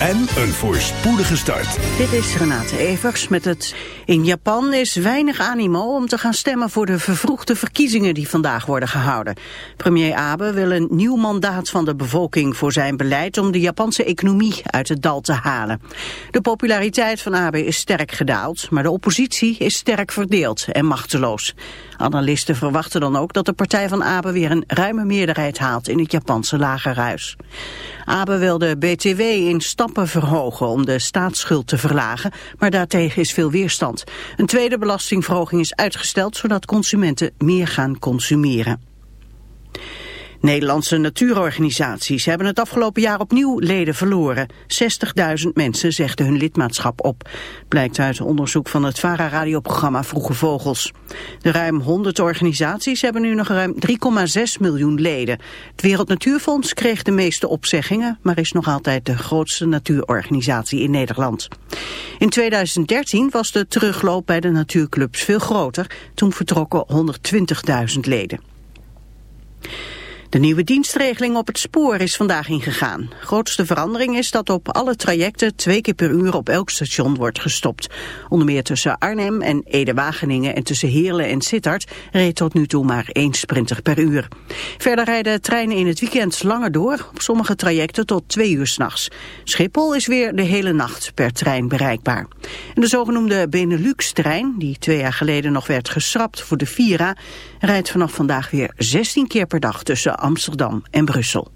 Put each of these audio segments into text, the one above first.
en een voorspoedige start. Dit is Renate Evers met het... In Japan is weinig animo om te gaan stemmen voor de vervroegde verkiezingen die vandaag worden gehouden. Premier Abe wil een nieuw mandaat van de bevolking voor zijn beleid om de Japanse economie uit het dal te halen. De populariteit van Abe is sterk gedaald, maar de oppositie is sterk verdeeld en machteloos. Analisten verwachten dan ook dat de partij van Abe weer een ruime meerderheid haalt in het Japanse lagerhuis. Abe wil de BTW in stappen verhogen om de staatsschuld te verlagen, maar daartegen is veel weerstand. Een tweede belastingverhoging is uitgesteld zodat consumenten meer gaan consumeren. Nederlandse natuurorganisaties hebben het afgelopen jaar opnieuw leden verloren. 60.000 mensen zegden hun lidmaatschap op. Blijkt uit onderzoek van het VARA-radioprogramma Vroege Vogels. De ruim 100 organisaties hebben nu nog ruim 3,6 miljoen leden. Het Wereld Natuurfonds kreeg de meeste opzeggingen... maar is nog altijd de grootste natuurorganisatie in Nederland. In 2013 was de terugloop bij de natuurclubs veel groter. Toen vertrokken 120.000 leden. De nieuwe dienstregeling op het spoor is vandaag ingegaan. Grootste verandering is dat op alle trajecten twee keer per uur op elk station wordt gestopt. Onder meer tussen Arnhem en Ede-Wageningen en tussen Heerlen en Sittard reed tot nu toe maar één sprinter per uur. Verder rijden treinen in het weekend langer door, op sommige trajecten tot twee uur s'nachts. Schiphol is weer de hele nacht per trein bereikbaar. En de zogenoemde Benelux-trein, die twee jaar geleden nog werd geschrapt voor de Vira, rijdt vanaf vandaag weer 16 keer per dag tussen Amsterdam en Brussel.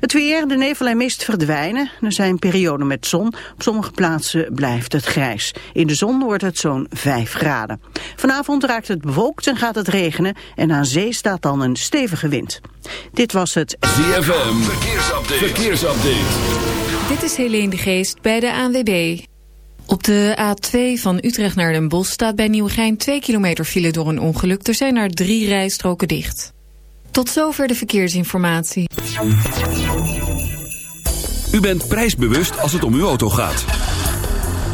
Het weer, de nevel en mist verdwijnen. Er zijn perioden met zon. Op sommige plaatsen blijft het grijs. In de zon wordt het zo'n 5 graden. Vanavond raakt het bewolkt en gaat het regenen. En aan zee staat dan een stevige wind. Dit was het ZFM Verkeersupdate. Verkeersupdate. Dit is Helene de Geest bij de ANWB. Op de A2 van Utrecht naar Den Bosch staat bij Nieuwegein 2 kilometer file door een ongeluk. Er zijn er drie rijstroken dicht. Tot zover de verkeersinformatie. U bent prijsbewust als het om uw auto gaat.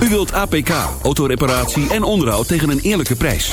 U wilt APK, autoreparatie en onderhoud tegen een eerlijke prijs.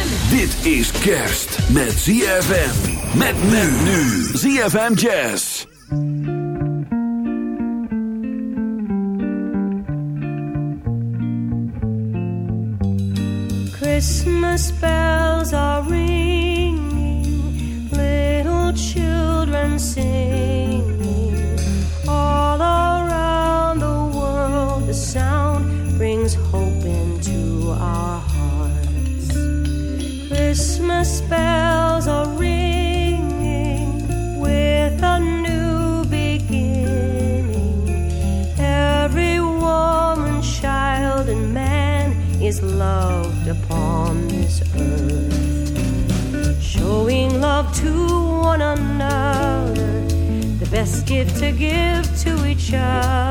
Dit is kerst met ZFM. Met men nu. ZFM Jazz. Christmas bells are ringing, little children singing. Gift to give to each other.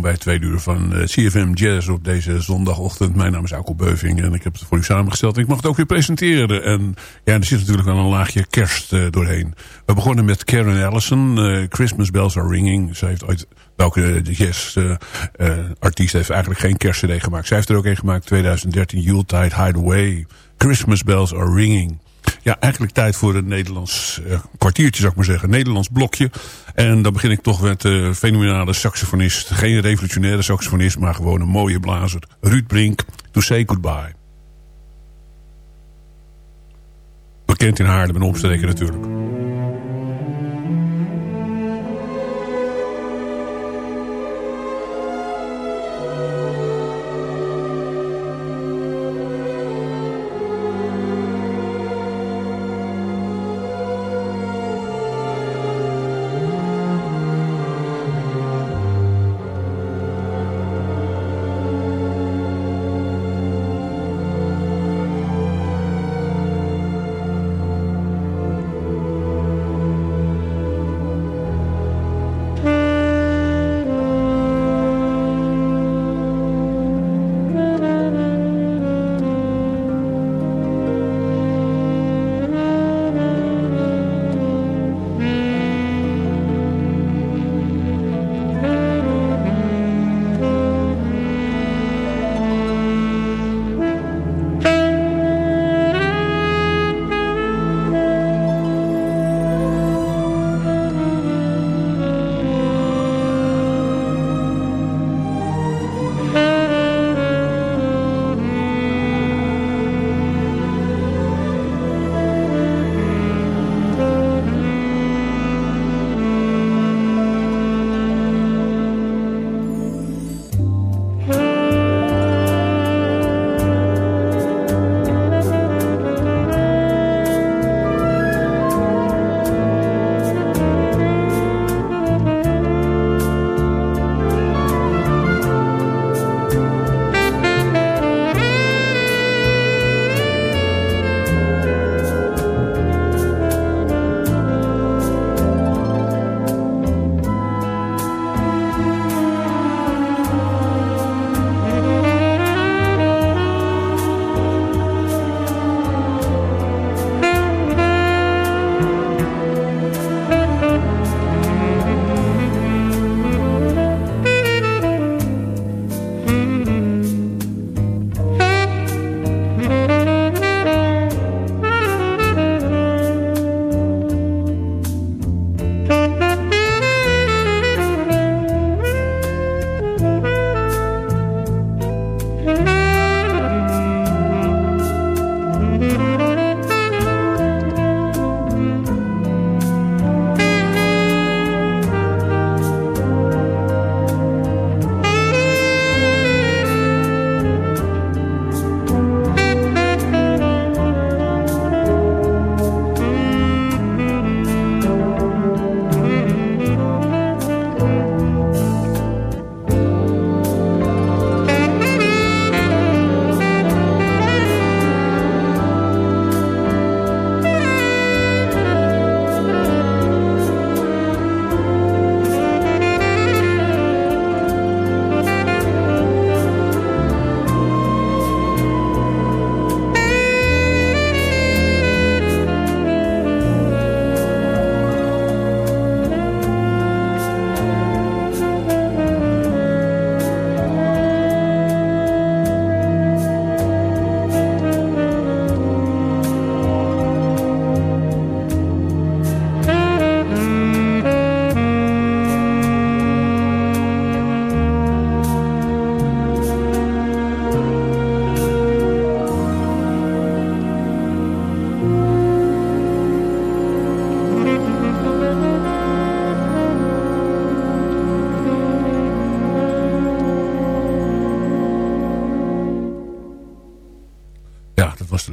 Bij het tweede uur van eh, CFM Jazz op deze zondagochtend. Mijn naam is Alko Beuving en ik heb het voor u samengesteld. Ik mag het ook weer presenteren. En ja, er zit natuurlijk wel een laagje kerst eh, doorheen. We begonnen met Karen Allison, eh, Christmas Bells Are Ringing. Zij heeft ooit, welke jazz eh, eh, artiest heeft eigenlijk geen kerstcd gemaakt. Zij heeft er ook een gemaakt, 2013, Yuletide Hideaway. Christmas Bells Are Ringing. Ja, eigenlijk tijd voor een Nederlands eh, kwartiertje, zou ik maar zeggen. Nederlands blokje. En dan begin ik toch met de fenomenale saxofonist. Geen revolutionaire saxofonist, maar gewoon een mooie blazer. Ruud Brink, To Say Goodbye. Bekend in Haarlem en omstreken natuurlijk.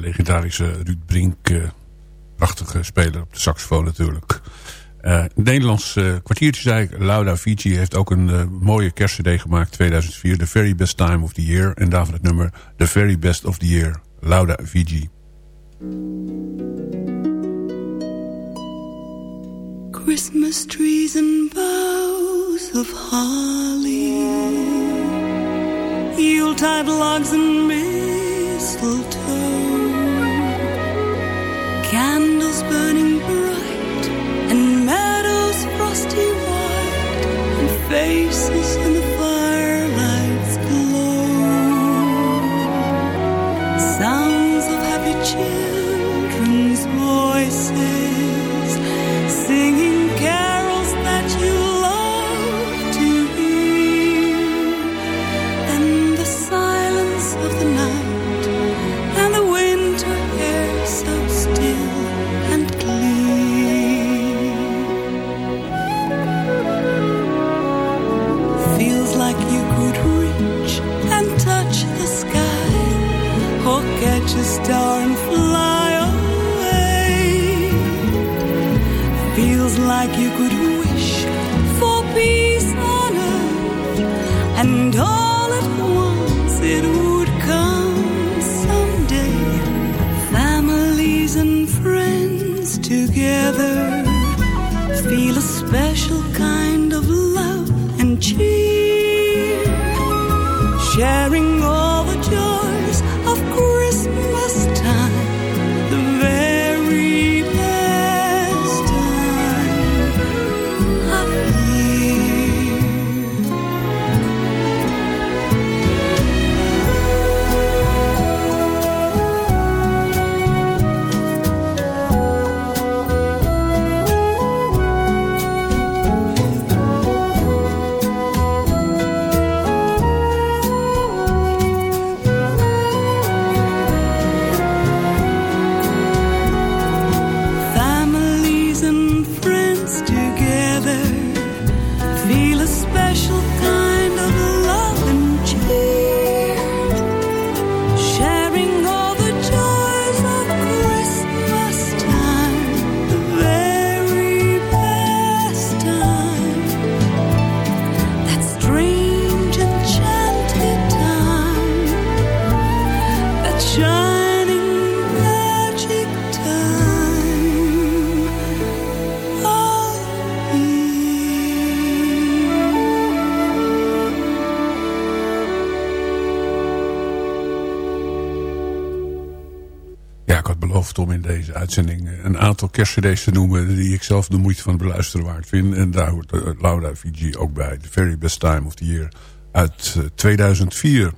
Legendarische Ruud Brink. eh, prachtige speler op de saxofoon natuurlijk. Eh Nederlands eh, kwartiertje zei ik. Lauda Fiji heeft ook een mooie kerstcd gemaakt. 2004. The Very Best Time of the Year. En daarvan het nummer The Very Best of the Year. Lauda Fiji. Christmas trees and boughs of holly, Yuletide logs and mistletoe, candles burning bright, and meadows frosty white, and faces in the firelight's glow. Sounds of happy children's voices and fly away. Feels like you could wish for peace on earth, and all at once it would come someday. Families and friends together feel a special kerstcd's te noemen... die ik zelf de moeite van het beluisteren waard vind. En daar hoort eh, Laura Fiji ook bij. The Very Best Time of the Year uit eh, 2004.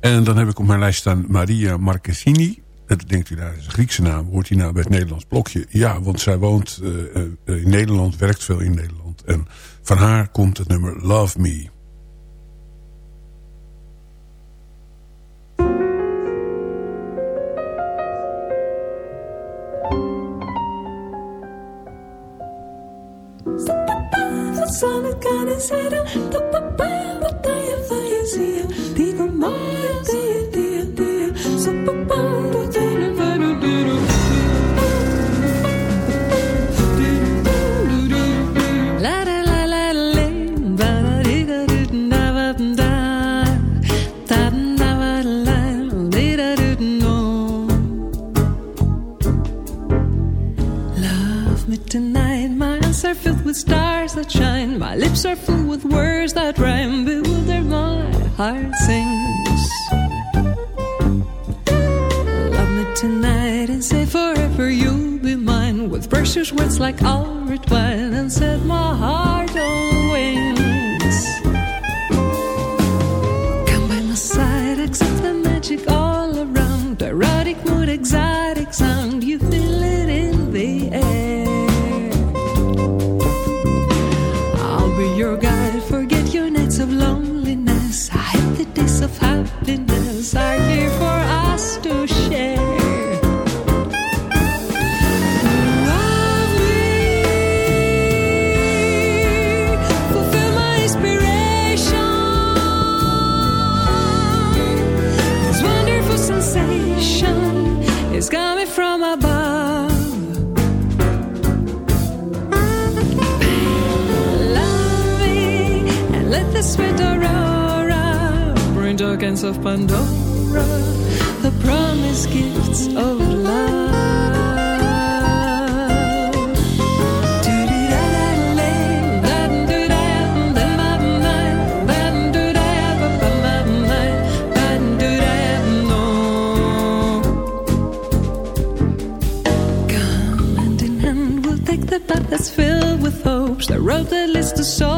En dan heb ik op mijn lijst staan Maria Marquezini. Dat denkt u, daar is een Griekse naam. Hoort hij nou bij het Nederlands blokje? Ja, want zij woont eh, eh, in Nederland, werkt veel in Nederland. En van haar komt het nummer Love Me. Sana kana sera to papa bataya fazia digo mai heart sings. Love me tonight and say forever you'll be mine with precious words like our Pandora, the promised gifts of love. Come hand in hand, we'll take the path that's filled with hopes. The road that leads to solemn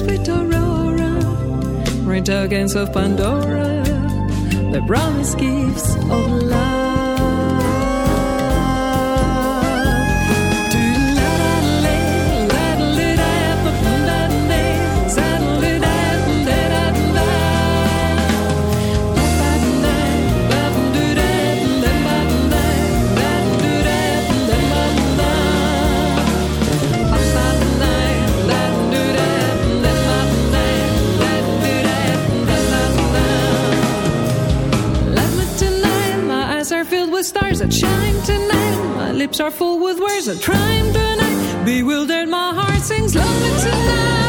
sweet aurora bring tokens of Pandora, the promise gifts of lips are full with words that rhyme tonight. Bewildered, my heart sings love tonight.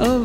oh.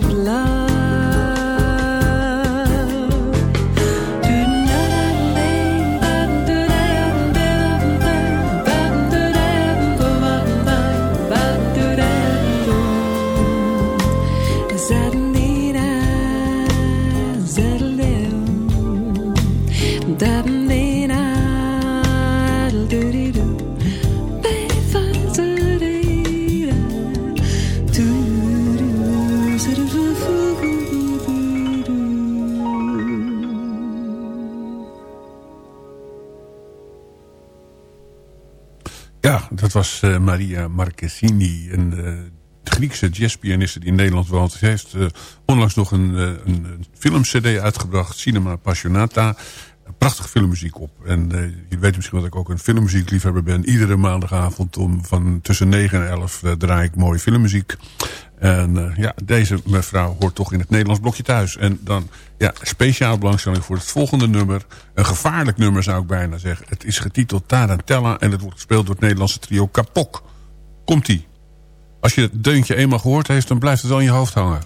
Maria Marquezini, een eh, Griekse jazzpianiste die in Nederland woont. Ze heeft eh, onlangs nog een, eh, een, een filmcd uitgebracht, Cinema Passionata. Prachtige filmmuziek op. En je weet misschien dat ik ook een filmmuziekliefhebber ben. Iedere maandagavond om van tussen 9 en 11 eh, draai ik mooie filmmuziek. En eh, ja, deze mevrouw hoort toch in het Nederlands blokje thuis. En dan, ja, speciaal belangstelling voor het volgende nummer. Een gevaarlijk nummer zou ik bijna zeggen. Het is getiteld Tarantella en het wordt gespeeld door het Nederlandse trio Kapok. Komt-ie. Als je het deuntje eenmaal gehoord heeft, dan blijft het wel in je hoofd hangen.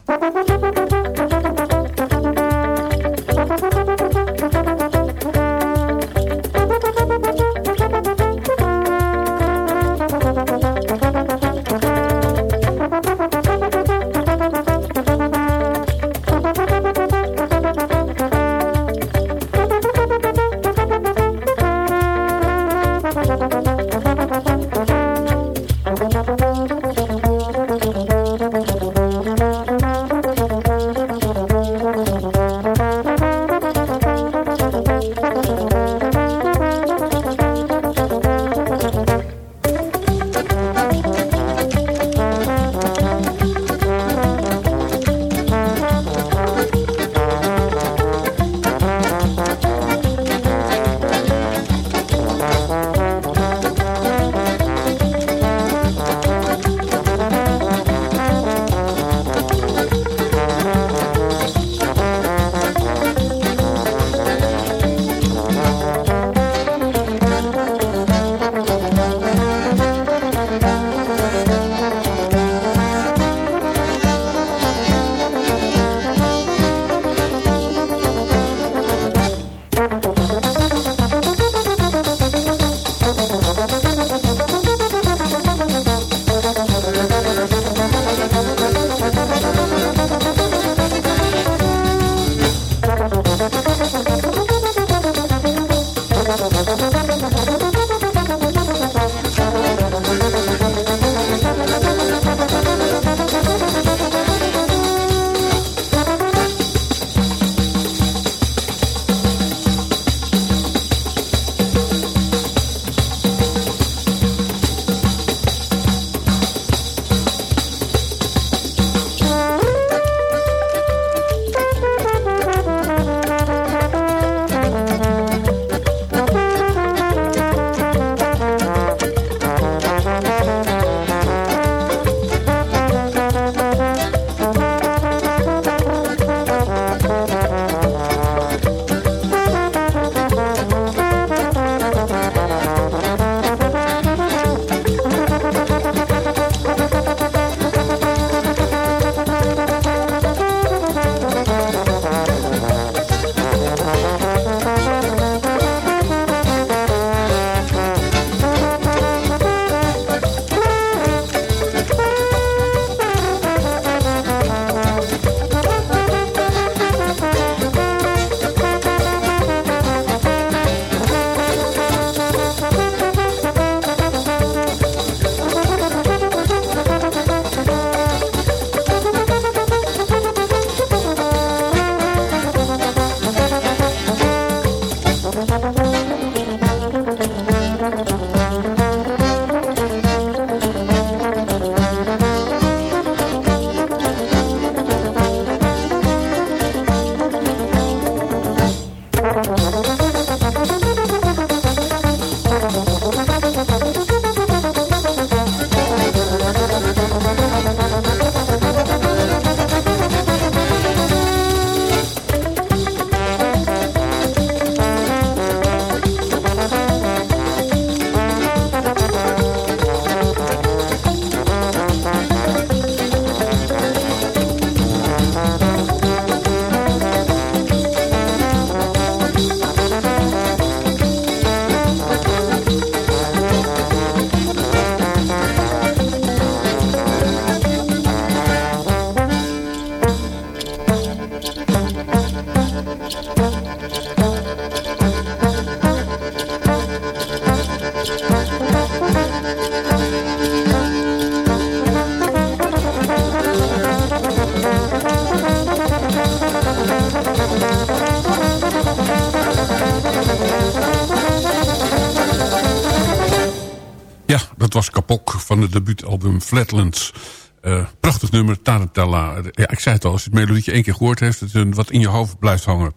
Dat was Kapok van het debuutalbum Flatlands. Eh, prachtig nummer, Tarantella. Ja, ik zei het al, als je het melodietje één keer gehoord heeft... het een wat in je hoofd blijft hangen.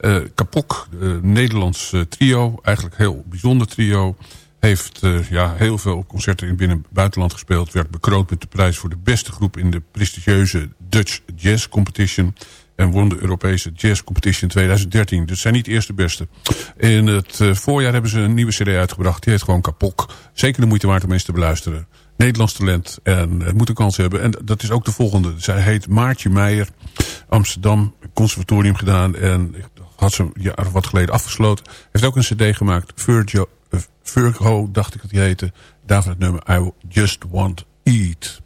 Eh Kapok, eh, Nederlands trio, eigenlijk heel bijzonder trio... heeft ja, heel veel concerten in binnen- en buitenland gespeeld... werd bekroond met de prijs voor de beste groep... in de prestigieuze Dutch Jazz Competition... en won de Europese Jazz Competition 2013. Dus zijn niet de beste. In het eh, voorjaar hebben ze een nieuwe cd uitgebracht. Die heet gewoon Kapok. Zeker de moeite waard om eens te beluisteren. Nederlands talent en het moet een kans hebben. En dat is ook de volgende. Zij heet Maartje Meijer. Amsterdam Conservatorium gedaan. En had ze een jaar of wat geleden afgesloten. Heeft ook een cd gemaakt. Eh, Virgo dacht ik dat die heette. Daarvan het nummer I Just Want Eat.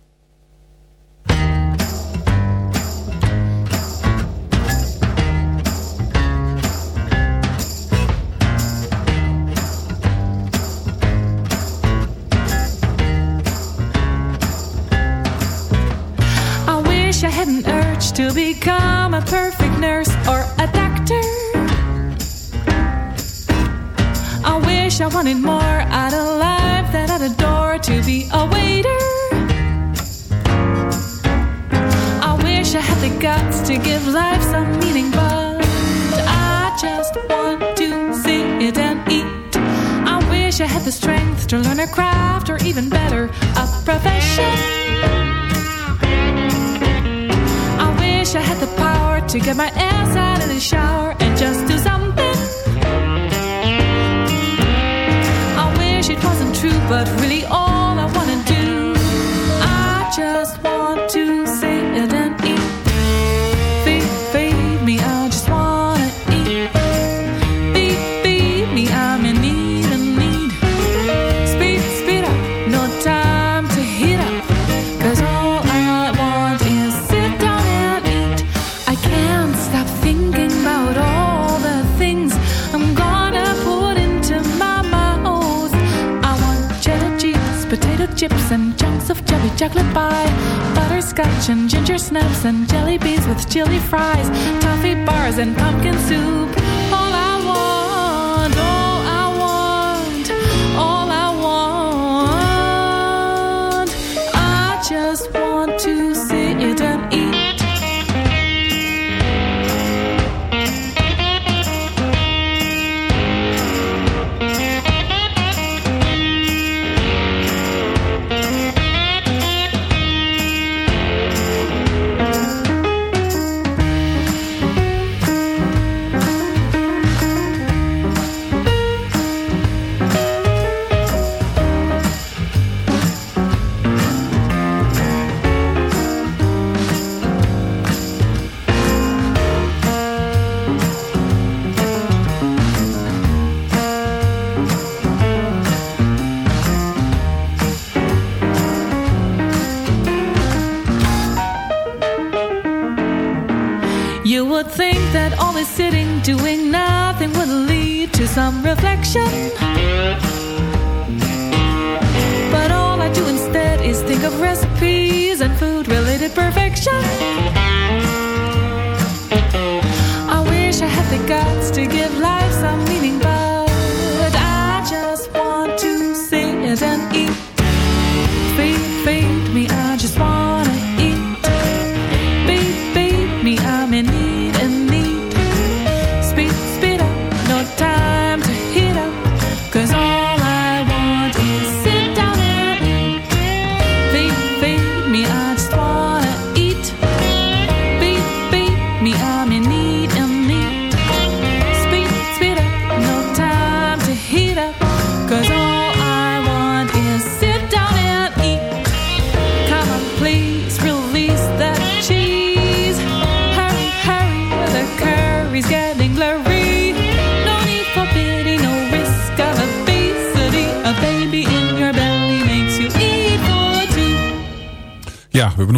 To become a perfect nurse or a doctor. I wish I wanted more out of life than I adore to be a waiter. I wish I had the guts to give life some meaning, but I just want to see it and eat. I wish I had the strength to learn a craft or even better, a profession. Wish I had the power to get my ass out of the shower and just do something. I wish it wasn't true, but chocolate pie. Butterscotch and ginger snaps and jelly beans with chili fries. Toffee bars and pumpkin soup.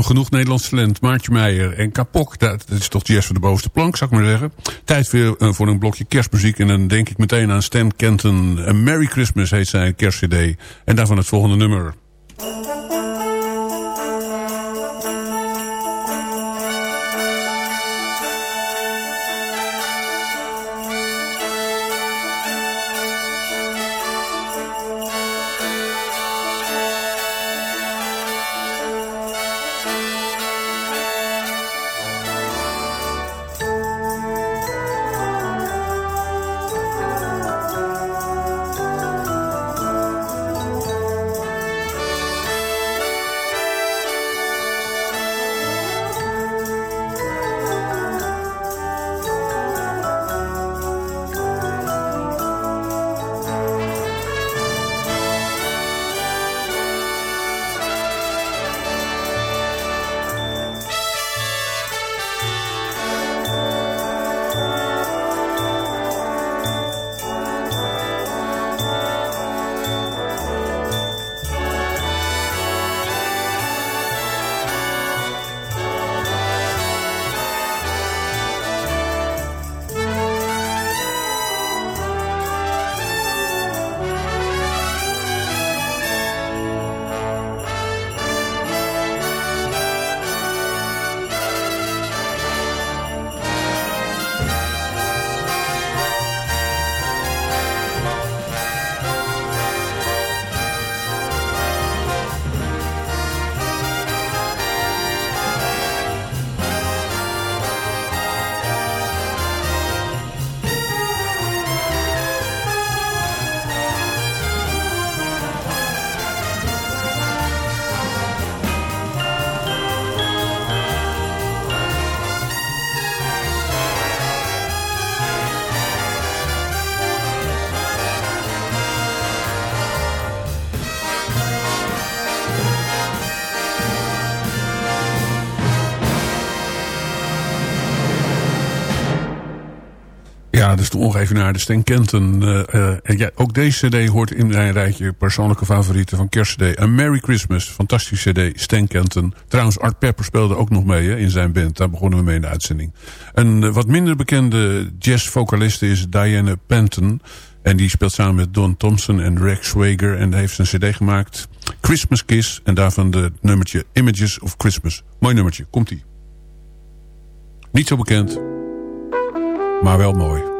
Genoeg Nederlands talent. Maartje Meijer en Kapok. Dat, dat is toch jazz van de bovenste plank, zou ik maar zeggen. Tijd weer eh, voor een blokje kerstmuziek. En dan denk ik meteen aan Stan Kenton. A Merry Christmas heet zijn kerstcd. En daarvan het volgende nummer. Is de ongeëvenaarde Stan Kenton. En ja, ook deze cd hoort in mijn rijtje persoonlijke favorieten van kerstcd. A Merry Christmas, fantastische cd, Stan Kenton. Trouwens, Art Pepper speelde ook nog mee in zijn band. Daar begonnen we mee in de uitzending. Een eh, wat minder bekende jazzvocaliste is Diana Penton. En die speelt samen met Don Thompson en Rex Swager. En heeft een cd gemaakt, Christmas Kiss. En daarvan de nummertje Images of Christmas. Mooi nummertje, komt-ie. Niet zo bekend, maar wel mooi.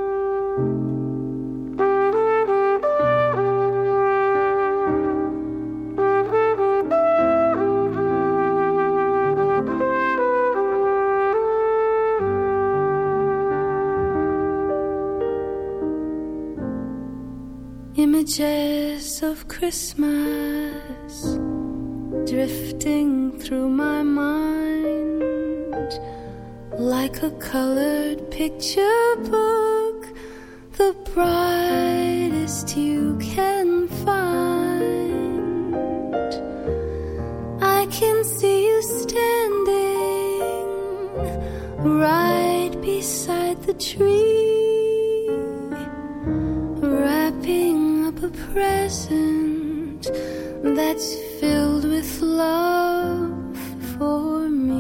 Images of Christmas drifting through my mind like a colored picture book, the brightest you can find. I can see you standing right beside the tree, wrapping up a present that's filled with love for me.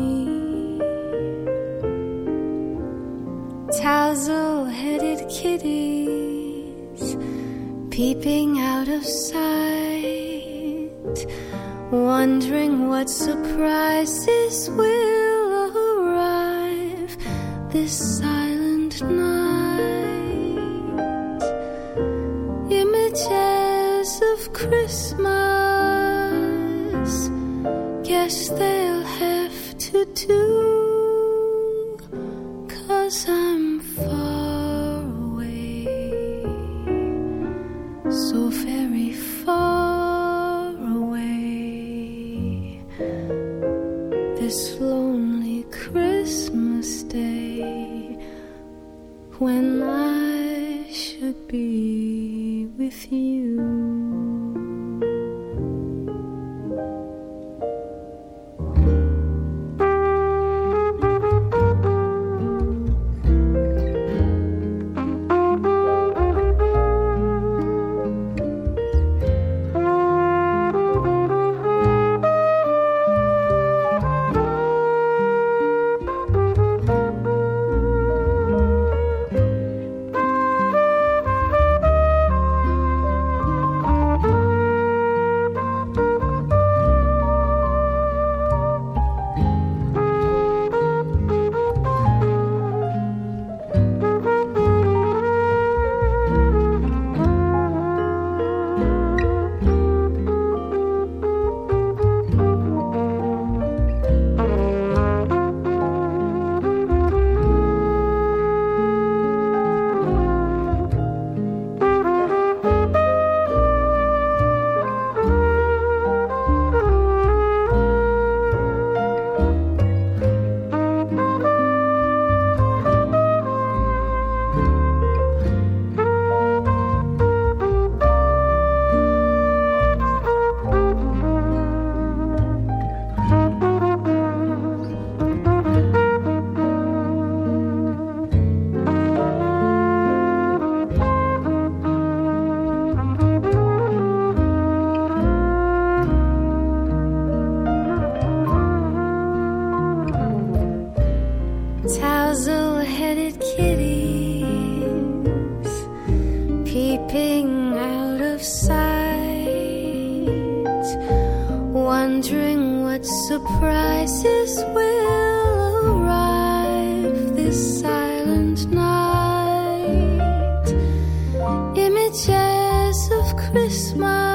Headed kitties peeping out of sight, wondering what surprises will arrive this silent night. Images of Christmas, guess they'll have to do. Should be with you. What surprises will arrive this silent night. Images of Christmas,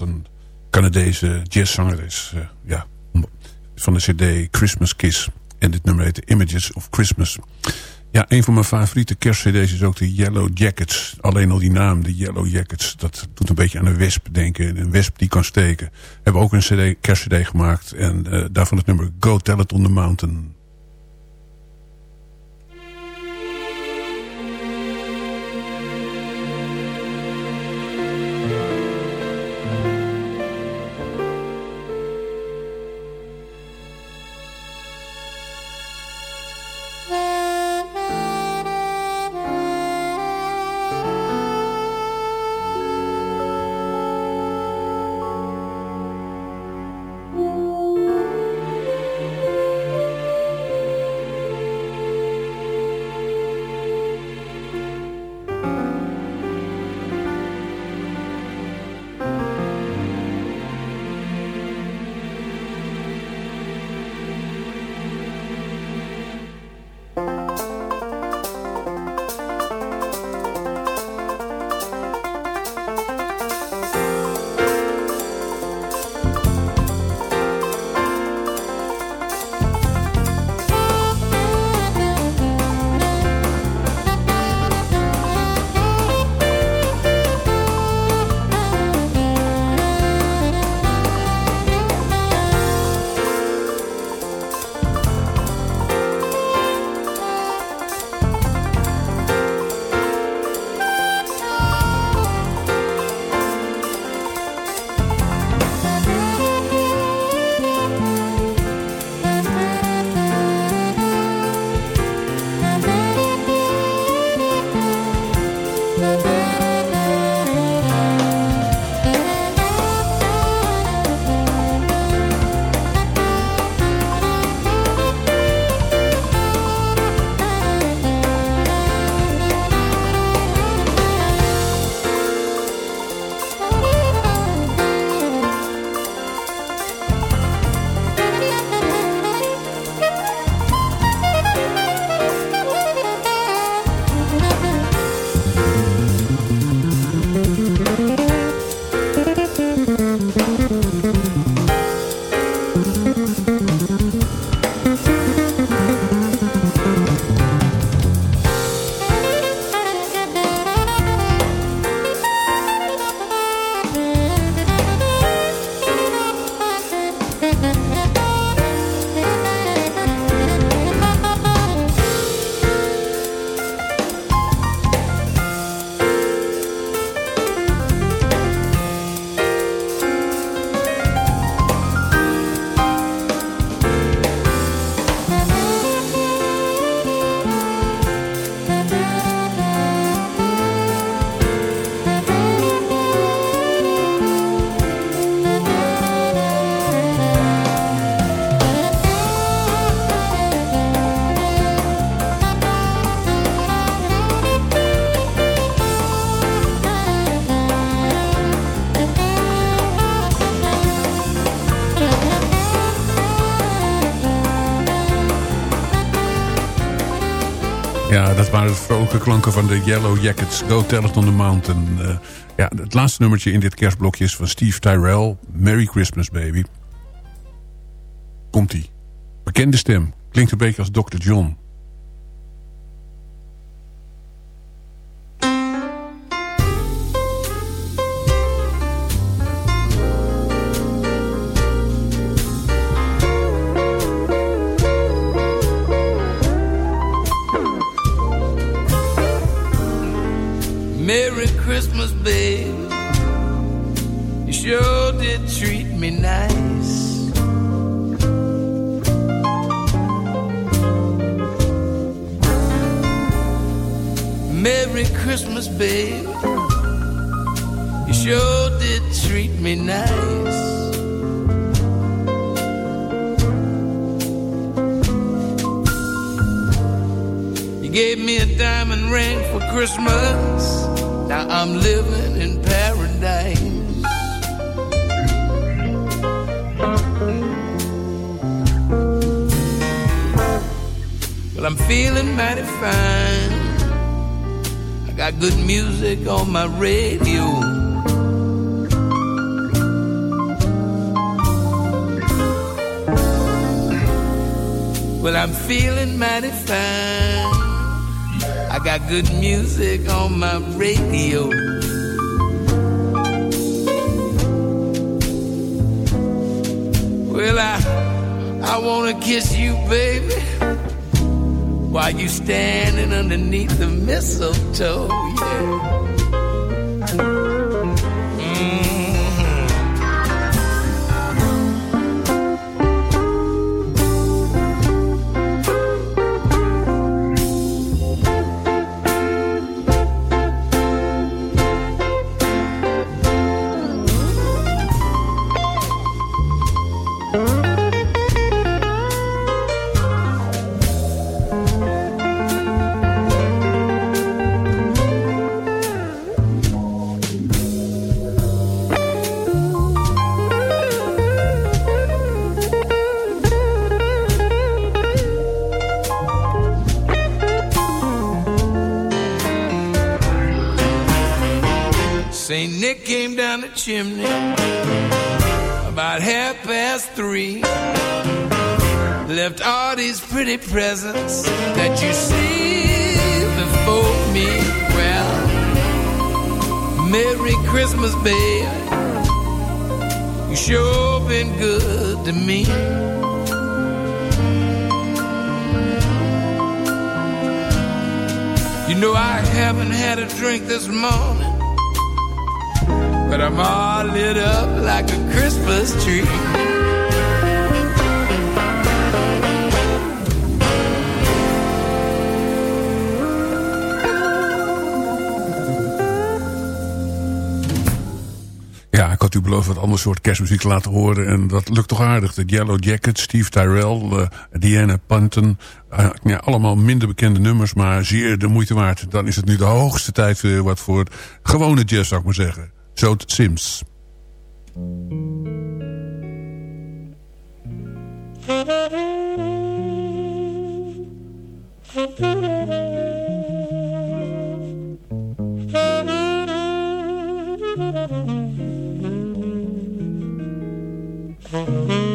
Panton, Canadese jazzzangeres. eh, ja, van de cd Christmas Kiss. En dit nummer heet Images of Christmas. Ja, een van mijn favoriete kerstcd's is ook de Yellow Jackets. Alleen al die naam, de Yellow Jackets, dat doet een beetje aan een wesp denken. Een wesp die kan steken. Hebben ook een CD, kerstcd gemaakt. En eh, daarvan het nummer Go Tell It on the Mountain. Van de Yellow Jackets. Go Tell It on the Mountain. Eh, ja, het laatste nummertje in dit kerstblokje is van Steve Tyrell. Merry Christmas, baby. Komt-ie. Bekende stem. Klinkt een beetje als Dr. John. You gave me a diamond ring for Christmas. Now I'm living in paradise. Well, I'm feeling mighty fine. I got good music on my radio. Well, I'm feeling mighty fine. I got good music on my radio. Well, I I wanna kiss you, baby, while you standing underneath the mistletoe. Yeah. Chimney about half past three. Left all these pretty presents that you see before me. Well, Merry Christmas, babe. You sure been good to me. You know I haven't had a drink this morning. But I'm all lit up like a Christmas tree. Ja, ik had u beloofd wat ander soort kerstmuziek te laten horen. En dat lukt toch aardig. De Yellow Jacket, Steve Tyrell, uh, Diana Panton. Uh, ja, allemaal minder bekende nummers, maar zeer de moeite waard. Dan is het nu de hoogste tijd weer wat voor gewone jazz, zou ik maar zeggen. Joad Sims. Mm-hmm.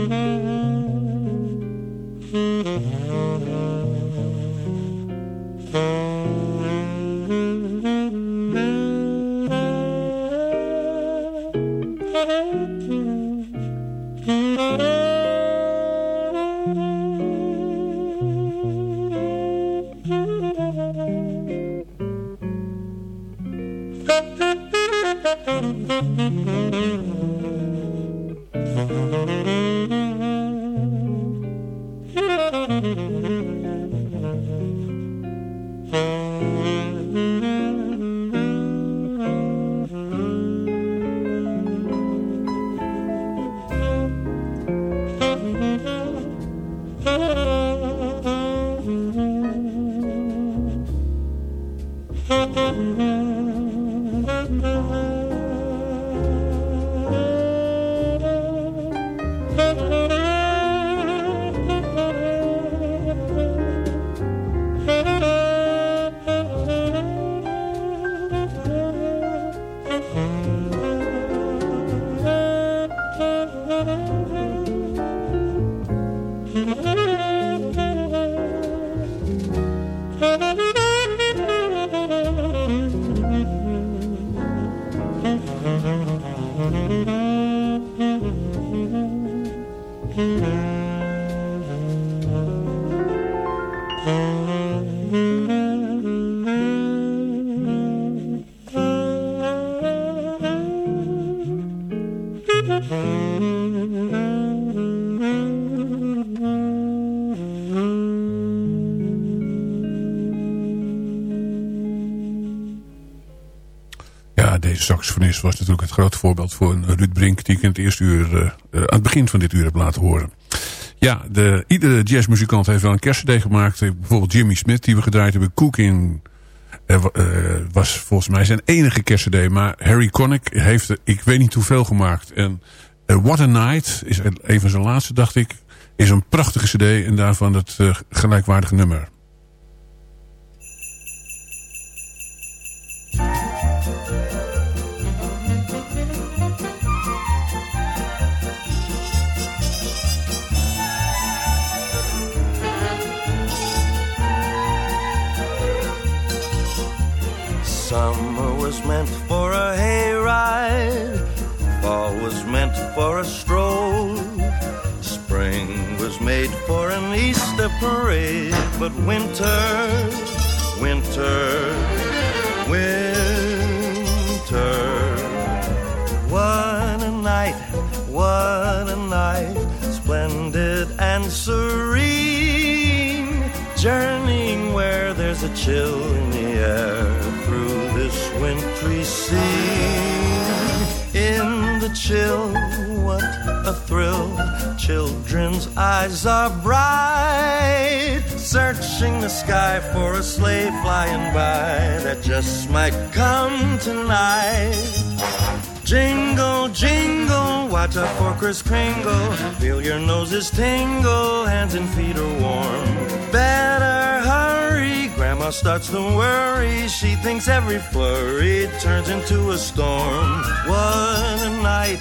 saxofonist was natuurlijk het grote voorbeeld voor een Ruud Brink... die ik in het eerste uur, uh, aan het begin van dit uur heb laten horen. Ja, de, iedere jazzmuzikant heeft wel een kerstcd gemaakt. Bijvoorbeeld Jimmy Smith, die we gedraaid hebben. Cooking was volgens mij zijn enige kerstcd. Maar Harry Connick heeft ik weet niet hoeveel gemaakt. En What a Night is een van zijn laatste, dacht ik... is een prachtige cd en daarvan het gelijkwaardige nummer. Summer was meant for a hayride. Fall was meant for a stroll. Spring was made for an Easter parade. But winter, winter, winter. What a night, what a night. Splendid and serene. Journeying where there's a chill in the air chill, what a thrill. Children's eyes are bright, searching the sky for a sleigh flying by that just might come tonight. Jingle, jingle, watch out for Kris Kringle. Feel your noses tingle, hands and feet are warm. Better hurry, Grandma starts to worry. She thinks every flurry turns into a storm. What a night,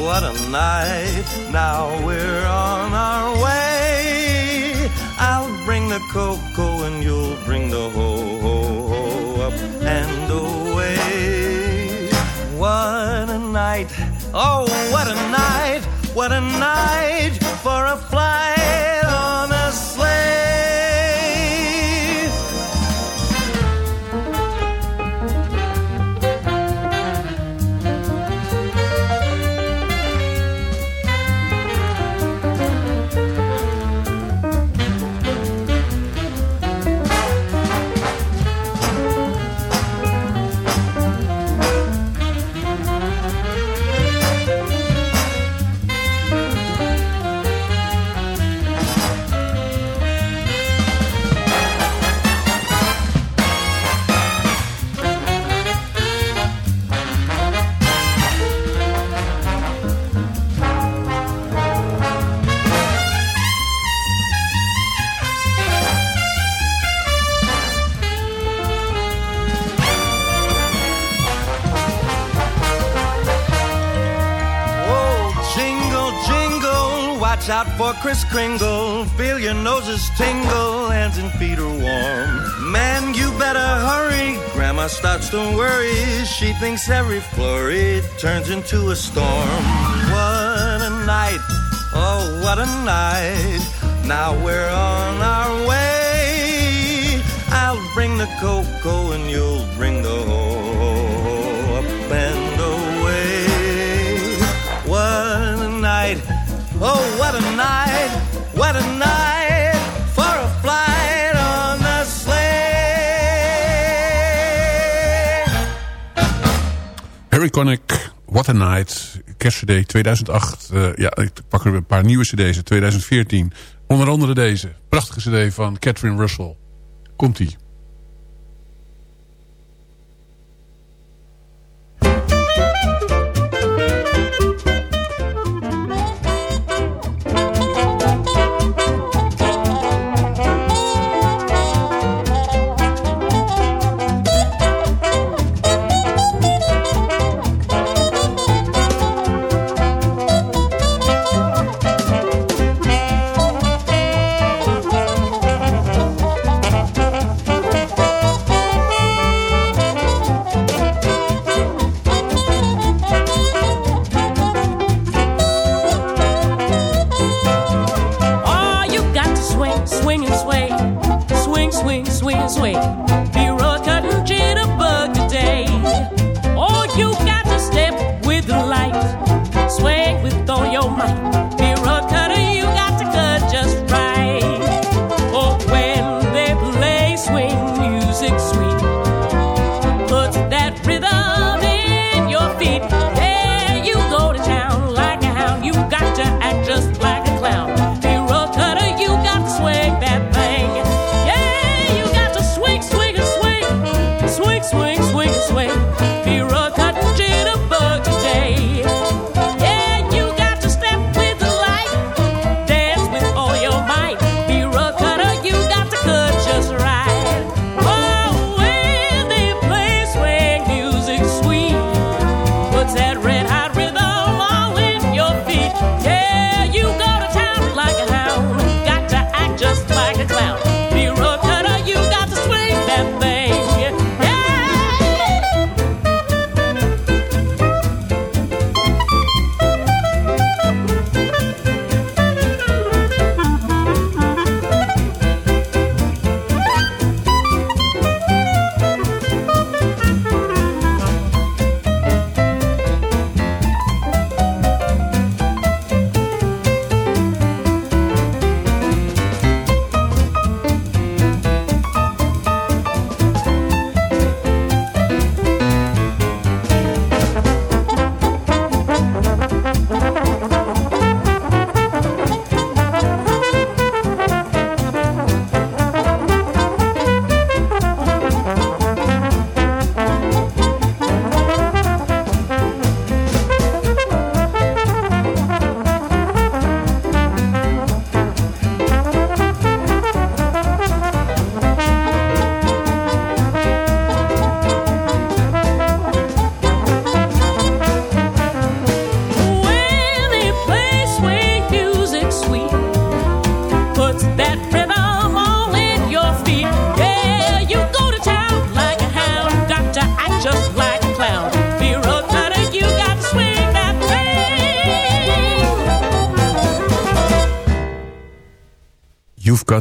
what a night. Now we're on our way. I'll bring the cocoa and you'll bring the ho ho ho up and away. What a night, oh, what a night, what a night for a flight for Kris Kringle. Feel your noses tingle, hands and feet are warm. Man, you better hurry. Grandma starts to worry. She thinks every flurry turns into a storm. What a night, oh, what a night. Now we're on our way. I'll bring the cocoa and you'll bring the oh, what a night, what a night for a flight on the sleigh. Harry Connick, What a Night, kerstcd 2008. Eh, ja, ik pak er een paar nieuwe cd's uit 2014. Onder andere deze, prachtige cd van Catherine Russell. Komt-ie.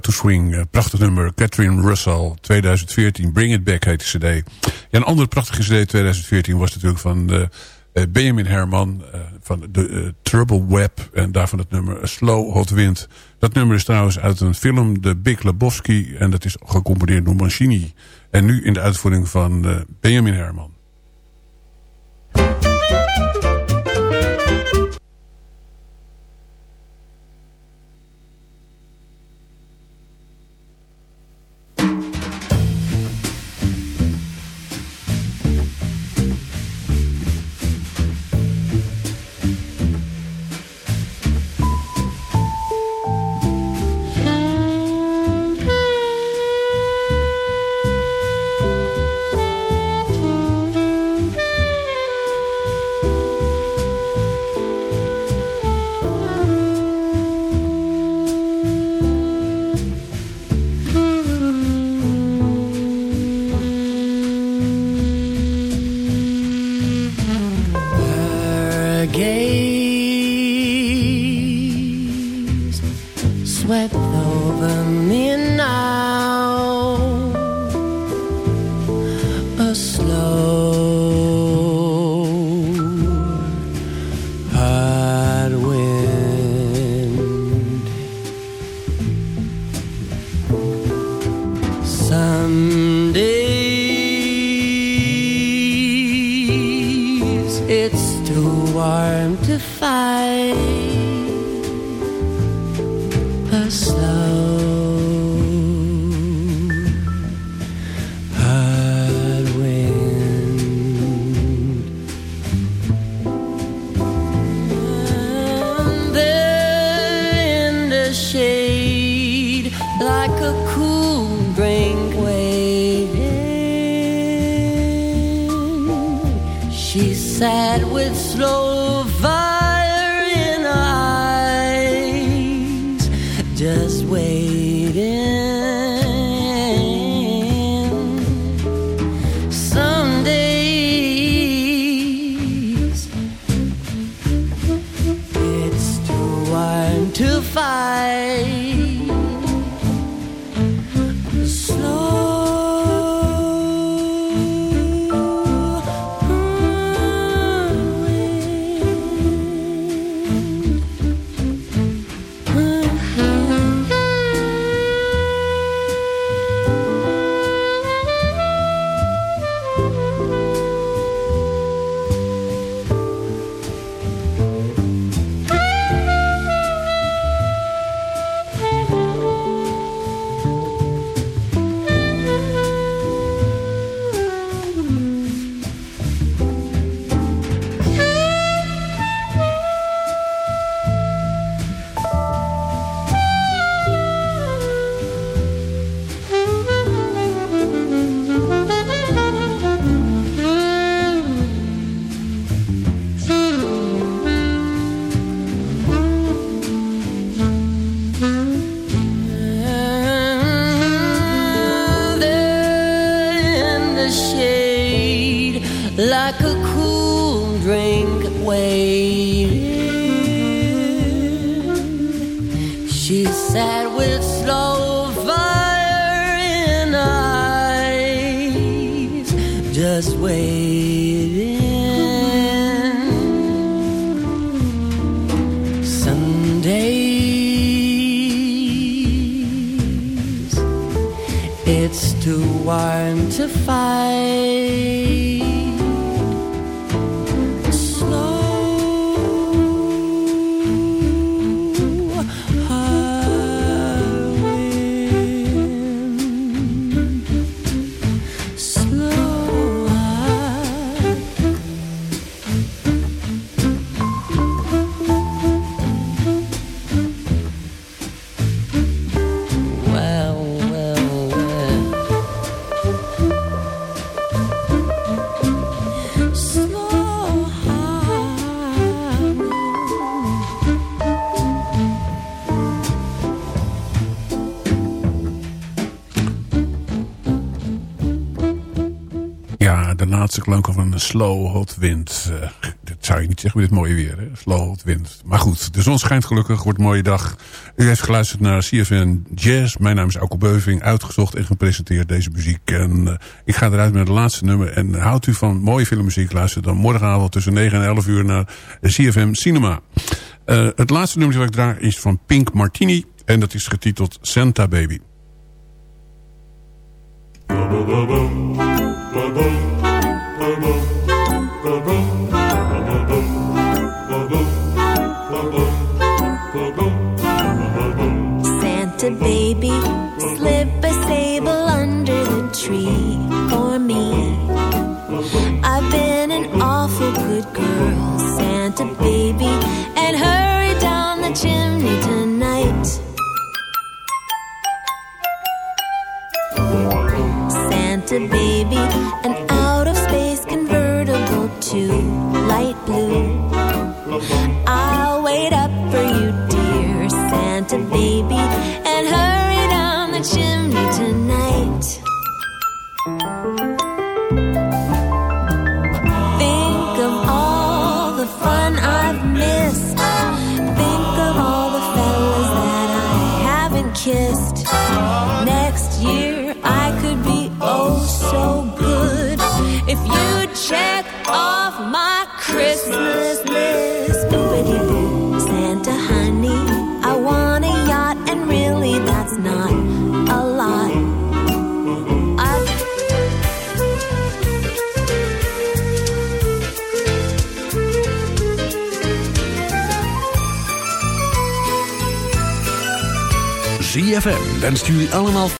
To Swing. eh, prachtig nummer. Catherine Russell, 2014. Bring It Back heet de cd. Ja, een andere prachtige cd 2014 was natuurlijk van eh, Benjamin Herman. eh, van de Trouble Web. En daarvan het nummer Slow Hot Wind. Dat nummer is trouwens uit een film, The Big Lebowski. En dat is gecomponeerd door Mancini. En nu in de uitvoering van Benjamin Herman. Gaze swept een slow hot wind. Eh, dit zou je niet zeggen met dit mooie weer. Hè? Slow, het wind. Maar goed, de zon schijnt gelukkig. Wordt een mooie dag. U heeft geluisterd naar CFN Jazz. Mijn naam is Alko Beuving. Uitgezocht en gepresenteerd deze muziek. En eh, ik ga eruit met het laatste nummer. En houdt u van mooie filmmuziek. Luister dan morgenavond tussen 9 en 11 uur naar CFM Cinema. Eh, het laatste nummer dat ik draag is van Pink Martini. En dat is getiteld Santa Baby. Santa baby, an out of space convertible to light blue. I'll wait up for you, dear Santa baby, check off my Christmas list. Santa honey, I want a yacht, and really that's not a lot. I've ZFM wenst jullie allemaal